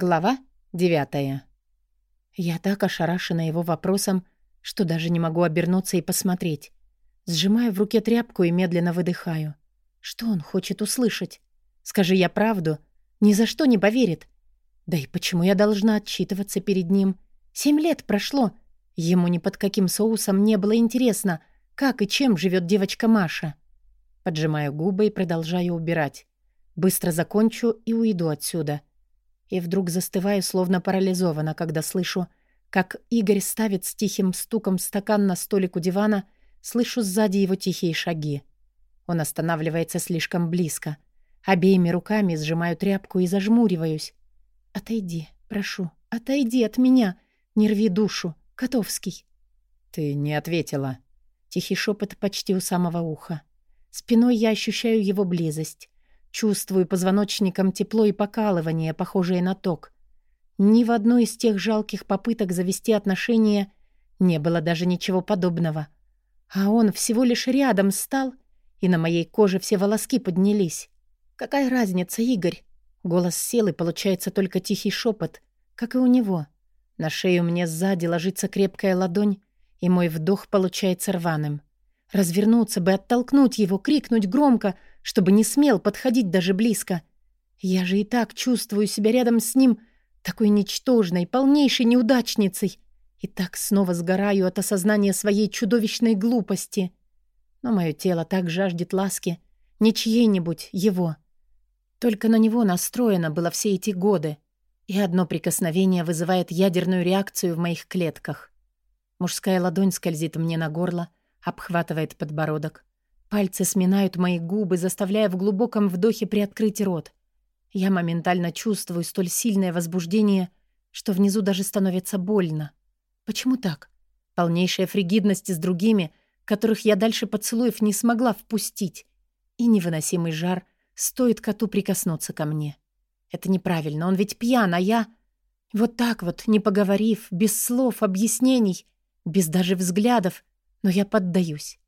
Глава девятая. Я так ошарашена его вопросом, что даже не могу обернуться и посмотреть. Сжимаю в руке тряпку и медленно выдыхаю. Что он хочет услышать? Скажи я правду, ни за что не поверит. Да и почему я должна отчитываться перед ним? Семь лет прошло. Ему ни под каким соусом не было интересно, как и чем живет девочка Маша. Поджимаю губы и продолжаю убирать. Быстро закончу и уйду отсюда. И вдруг застываю, словно парализована, когда слышу, как Игорь ставит с тихим стуком стакан на столик у дивана, слышу сзади его тихие шаги. Он останавливается слишком близко. Обеими руками сжимаю тряпку и зажмуриваюсь. «Отойди, прошу, отойди от меня, не рви душу, Котовский». «Ты не ответила». Тихий шепот почти у самого уха. Спиной я ощущаю его близость. Чувствую позвоночником тепло и покалывание, похожее на ток. Ни в одной из тех жалких попыток завести отношения не было даже ничего подобного. А он всего лишь рядом стал, и на моей коже все волоски поднялись. «Какая разница, Игорь?» Голос сел, и получается только тихий шепот, как и у него. На шею мне сзади ложится крепкая ладонь, и мой вдох получается рваным. Развернуться бы, оттолкнуть его, крикнуть громко, чтобы не смел подходить даже близко. Я же и так чувствую себя рядом с ним такой ничтожной, полнейшей неудачницей. И так снова сгораю от осознания своей чудовищной глупости. Но мое тело так жаждет ласки, не чьей-нибудь, его. Только на него настроено было все эти годы. И одно прикосновение вызывает ядерную реакцию в моих клетках. Мужская ладонь скользит мне на горло, обхватывает подбородок. Пальцы сминают мои губы, заставляя в глубоком вдохе приоткрыть рот. Я моментально чувствую столь сильное возбуждение, что внизу даже становится больно. Почему так? Полнейшая фригидность с другими, которых я дальше поцелуев не смогла впустить. И невыносимый жар, стоит коту прикоснуться ко мне. Это неправильно, он ведь пьян, а я... Вот так вот, не поговорив, без слов, объяснений, без даже взглядов, но я поддаюсь.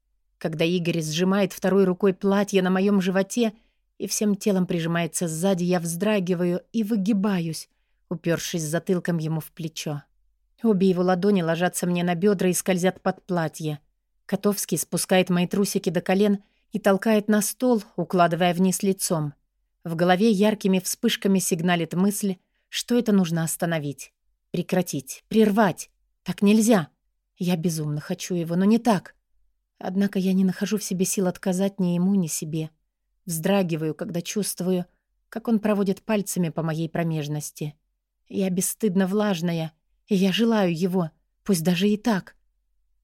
Когда Игорь сжимает второй рукой платье на моем животе и всем телом прижимается сзади, я вздрагиваю и выгибаюсь, упершись затылком ему в плечо. Обе его ладони ложатся мне на бедра и скользят под платье. Котовский спускает мои трусики до колен и толкает на стол, укладывая вниз лицом. В голове яркими вспышками сигналит мысль, что это нужно остановить, прекратить, прервать. Так нельзя. Я безумно хочу его, но не так. Однако я не нахожу в себе сил отказать ни ему, ни себе. Вздрагиваю, когда чувствую, как он проводит пальцами по моей промежности. Я бесстыдно влажная, и я желаю его, пусть даже и так.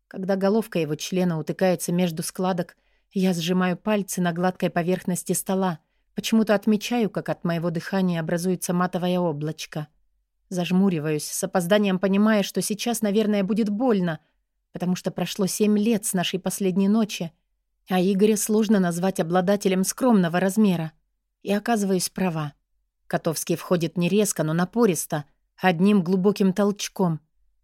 Когда головка его члена утыкается между складок, я сжимаю пальцы на гладкой поверхности стола, почему-то отмечаю, как от моего дыхания образуется матовое облачко. Зажмуриваюсь, с опозданием понимая, что сейчас, наверное, будет больно, потому что прошло семь лет с нашей последней ночи, а Игоря сложно назвать обладателем скромного размера. И оказываюсь права. Котовский входит не резко, но напористо, одним глубоким толчком.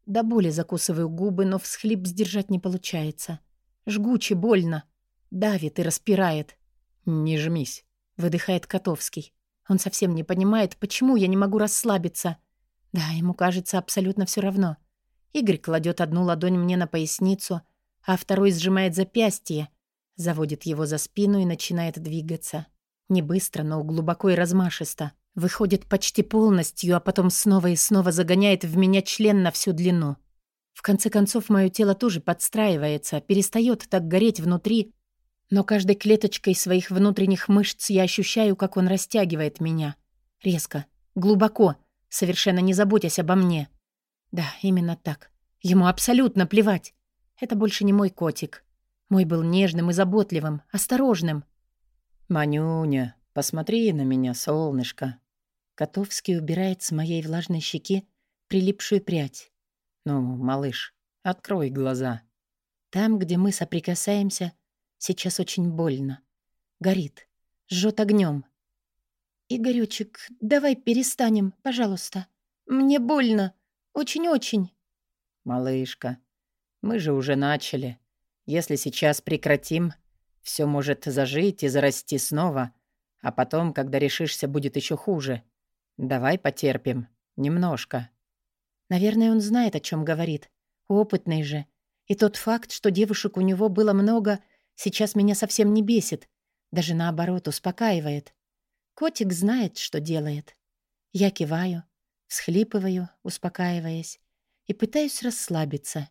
До боли закусываю губы, но всхлип сдержать не получается. Жгуче больно. Давит и распирает. «Не жмись», — выдыхает Котовский. Он совсем не понимает, почему я не могу расслабиться — да, ему кажется абсолютно все равно. Игорь кладет одну ладонь мне на поясницу, а второй сжимает запястье, заводит его за спину и начинает двигаться. Не быстро, но глубоко и размашисто. Выходит почти полностью, а потом снова и снова загоняет в меня член на всю длину. В конце концов, мое тело тоже подстраивается, перестает так гореть внутри, но каждой клеточкой своих внутренних мышц я ощущаю, как он растягивает меня. Резко, глубоко, совершенно не заботясь обо мне. Да, именно так. Ему абсолютно плевать. Это больше не мой котик. Мой был нежным и заботливым, осторожным. «Манюня, посмотри на меня, солнышко». Котовский убирает с моей влажной щеки прилипшую прядь. «Ну, малыш, открой глаза». Там, где мы соприкасаемся, сейчас очень больно. Горит, жжет огнем. «Игорёчек, давай перестанем, пожалуйста. Мне больно. Очень-очень». «Малышка, мы же уже начали. Если сейчас прекратим, все может зажить и зарасти снова, а потом, когда решишься, будет еще хуже. Давай потерпим. Немножко. Наверное, он знает, о чем говорит. Опытный же. И тот факт, что девушек у него было много, сейчас меня совсем не бесит. Даже наоборот, успокаивает. Котик знает, что делает. Я киваю, всхлипываю, успокаиваясь, и пытаюсь расслабиться.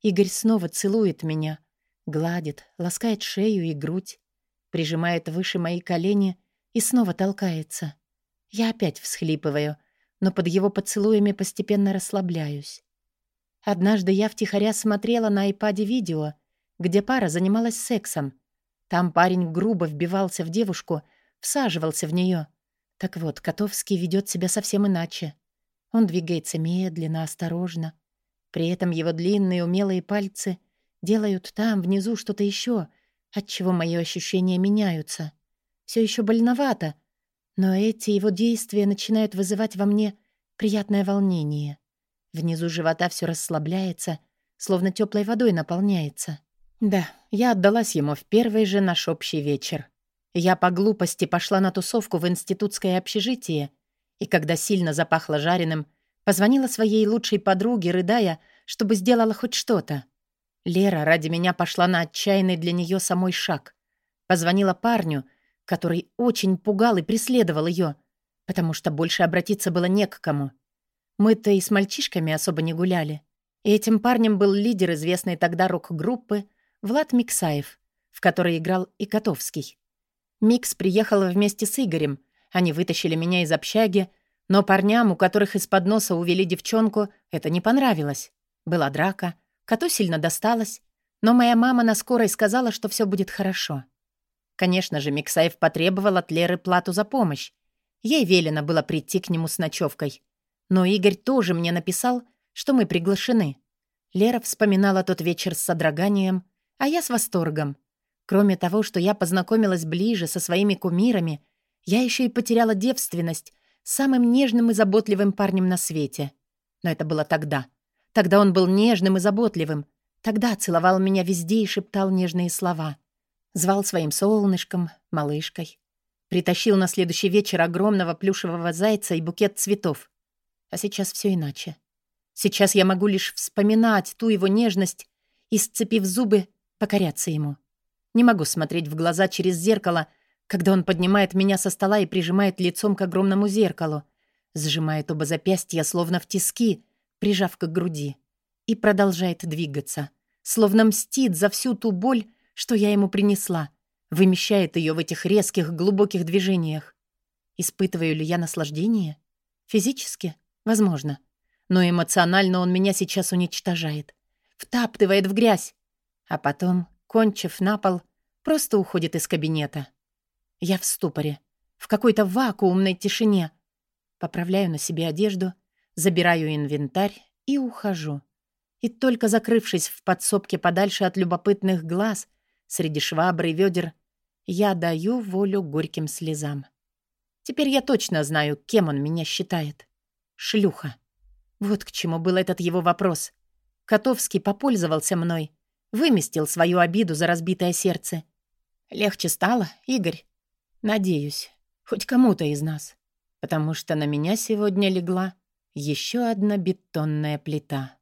Игорь снова целует меня, гладит, ласкает шею и грудь, прижимает выше мои колени и снова толкается. Я опять всхлипываю, но под его поцелуями постепенно расслабляюсь. Однажды я втихаря смотрела на айпаде видео, где пара занималась сексом. Там парень грубо вбивался в девушку, всаживался в нее. Так вот, Котовский ведет себя совсем иначе. Он двигается медленно, осторожно. При этом его длинные умелые пальцы делают там, внизу, что-то еще, отчего мои ощущения меняются. Все еще больновато, но эти его действия начинают вызывать во мне приятное волнение. Внизу живота все расслабляется, словно теплой водой наполняется. Да, я отдалась ему в первый же наш общий вечер. Я по глупости пошла на тусовку в институтское общежитие, и когда сильно запахло жареным, позвонила своей лучшей подруге, рыдая, чтобы сделала хоть что-то. Лера ради меня пошла на отчаянный для нее самой шаг. Позвонила парню, который очень пугал и преследовал ее, потому что больше обратиться было не к кому. Мы-то и с мальчишками особо не гуляли. И этим парнем был лидер известной тогда рок-группы Влад Миксаев, в которой играл и Котовский. Микс приехал вместе с Игорем. Они вытащили меня из общаги, но парням, у которых из-под носа увели девчонку, это не понравилось. Была драка, коту сильно досталось, но моя мама на скорой сказала, что все будет хорошо. Конечно же, Миксаев потребовал от Леры плату за помощь. Ей велено было прийти к нему с ночевкой. Но Игорь тоже мне написал, что мы приглашены. Лера вспоминала тот вечер с содроганием, а я с восторгом. Кроме того, что я познакомилась ближе со своими кумирами, я еще и потеряла девственность самым нежным и заботливым парнем на свете. Но это было тогда. Тогда он был нежным и заботливым. Тогда целовал меня везде и шептал нежные слова. Звал своим солнышком, малышкой. Притащил на следующий вечер огромного плюшевого зайца и букет цветов. А сейчас все иначе. Сейчас я могу лишь вспоминать ту его нежность и, сцепив зубы, покоряться ему. Не могу смотреть в глаза через зеркало, когда он поднимает меня со стола и прижимает лицом к огромному зеркалу, сжимает оба запястья, словно в тиски, прижав к груди, и продолжает двигаться, словно мстит за всю ту боль, что я ему принесла, вымещает ее в этих резких, глубоких движениях. Испытываю ли я наслаждение? Физически? Возможно. Но эмоционально он меня сейчас уничтожает. Втаптывает в грязь. А потом, кончив на пол, просто уходит из кабинета. Я в ступоре. В какой-то вакуумной тишине. Поправляю на себе одежду, забираю инвентарь и ухожу. И только закрывшись в подсобке подальше от любопытных глаз, среди швабры и ведер, я даю волю горьким слезам. Теперь я точно знаю, кем он меня считает. Шлюха. Вот к чему был этот его вопрос. Котовский попользовался мной, выместил свою обиду за разбитое сердце. Легче стало, Игорь? Надеюсь, хоть кому-то из нас. Потому что на меня сегодня легла еще одна бетонная плита.